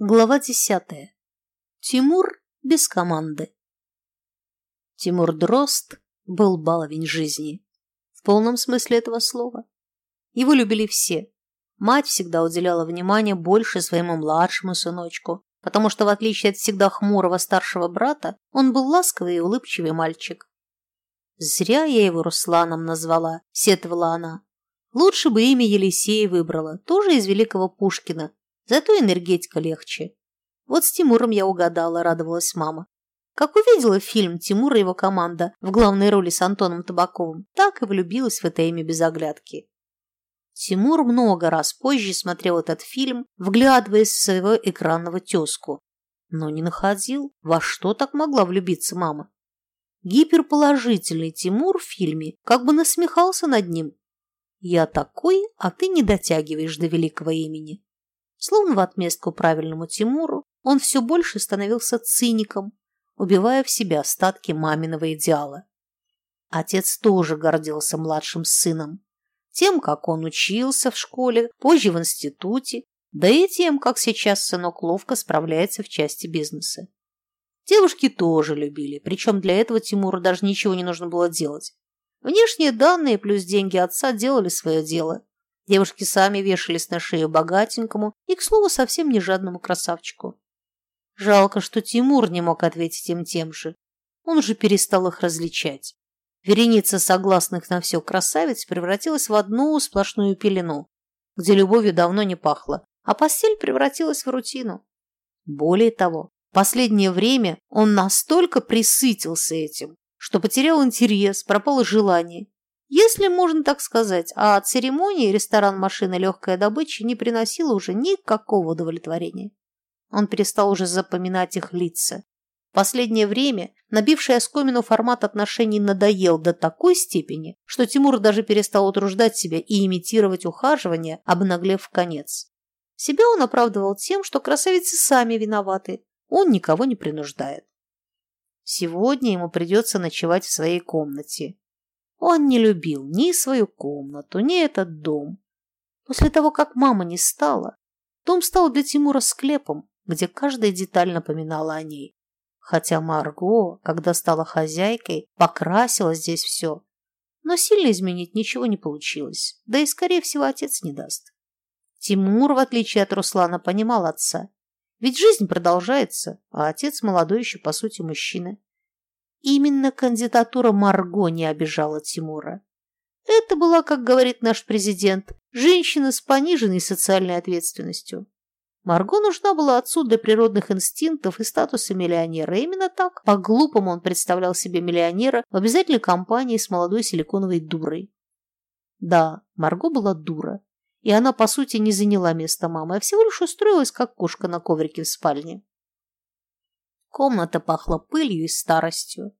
Глава десятая. Тимур без команды. Тимур Дрозд был баловень жизни. В полном смысле этого слова. Его любили все. Мать всегда уделяла внимание больше своему младшему сыночку, потому что, в отличие от всегда хмурого старшего брата, он был ласковый и улыбчивый мальчик. «Зря я его Русланом назвала», — сетовала она. «Лучше бы имя Елисея выбрала, тоже из великого Пушкина, Зато энергетика легче. Вот с Тимуром я угадала, радовалась мама. Как увидела фильм «Тимур и его команда» в главной роли с Антоном Табаковым, так и влюбилась в это имя без оглядки. Тимур много раз позже смотрел этот фильм, вглядываясь в своего экранного тезку, но не находил, во что так могла влюбиться мама. Гиперположительный Тимур в фильме как бы насмехался над ним. «Я такой, а ты не дотягиваешь до великого имени». Словно в отместку правильному Тимуру, он все больше становился циником, убивая в себе остатки маминого идеала. Отец тоже гордился младшим сыном, тем, как он учился в школе, позже в институте, да и тем, как сейчас сынок ловко справляется в части бизнеса. Девушки тоже любили, причем для этого Тимуру даже ничего не нужно было делать. Внешние данные плюс деньги отца делали свое дело. Девушки сами вешались на шею богатенькому и, к слову, совсем не жадному красавчику. Жалко, что Тимур не мог ответить им тем же. Он уже перестал их различать. Вереница согласных на все красавиц превратилась в одну сплошную пелену, где любовью давно не пахло, а постель превратилась в рутину. Более того, в последнее время он настолько присытился этим, что потерял интерес, пропало желание если можно так сказать, а церемонии ресторан машины легкая добыча не приносила уже никакого удовлетворения. Он перестал уже запоминать их лица. В последнее время набивший оскомину формат отношений надоел до такой степени, что Тимур даже перестал утруждать себя и имитировать ухаживание, обнаглев в конец. Себя он оправдывал тем, что красавицы сами виноваты, он никого не принуждает. Сегодня ему придется ночевать в своей комнате. Он не любил ни свою комнату, ни этот дом. После того, как мама не стала, дом стал для Тимура склепом, где каждая деталь напоминала о ней. Хотя Марго, когда стала хозяйкой, покрасила здесь все. Но сильно изменить ничего не получилось, да и, скорее всего, отец не даст. Тимур, в отличие от Руслана, понимал отца. Ведь жизнь продолжается, а отец молодой еще, по сути, мужчина. Именно кандидатура Марго не обижала Тимура. Это была, как говорит наш президент, женщина с пониженной социальной ответственностью. Марго нужна была отцу для природных инстинктов и статуса миллионера. именно так, по-глупому, он представлял себе миллионера в обязательной компании с молодой силиконовой дурой. Да, Марго была дура, и она, по сути, не заняла место мамы, а всего лишь устроилась, как кошка на коврике в спальне. Комната пахла пылью и старостью.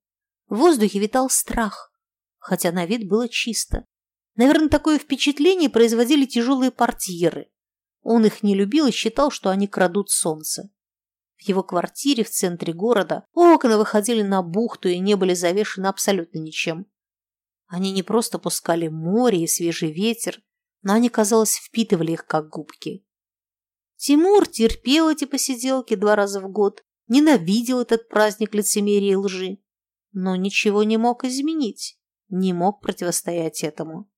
В воздухе витал страх, хотя на вид было чисто. Наверное, такое впечатление производили тяжелые портьеры. Он их не любил и считал, что они крадут солнце. В его квартире в центре города окна выходили на бухту и не были завешены абсолютно ничем. Они не просто пускали море и свежий ветер, но они, казалось, впитывали их, как губки. Тимур терпел эти посиделки два раза в год, ненавидел этот праздник лицемерия и лжи, но ничего не мог изменить, не мог противостоять этому.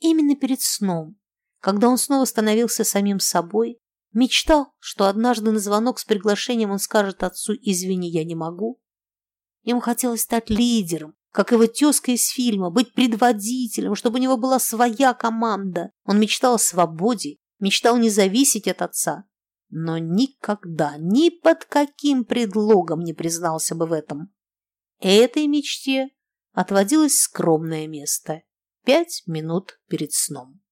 Именно перед сном, когда он снова становился самим собой, мечтал, что однажды на звонок с приглашением он скажет отцу «Извини, я не могу». Ему хотелось стать лидером, как его тезка из фильма, быть предводителем, чтобы у него была своя команда. Он мечтал о свободе, мечтал не зависеть от отца, но никогда, ни под каким предлогом не признался бы в этом. Этой мечте отводилось скромное место – пять минут перед сном.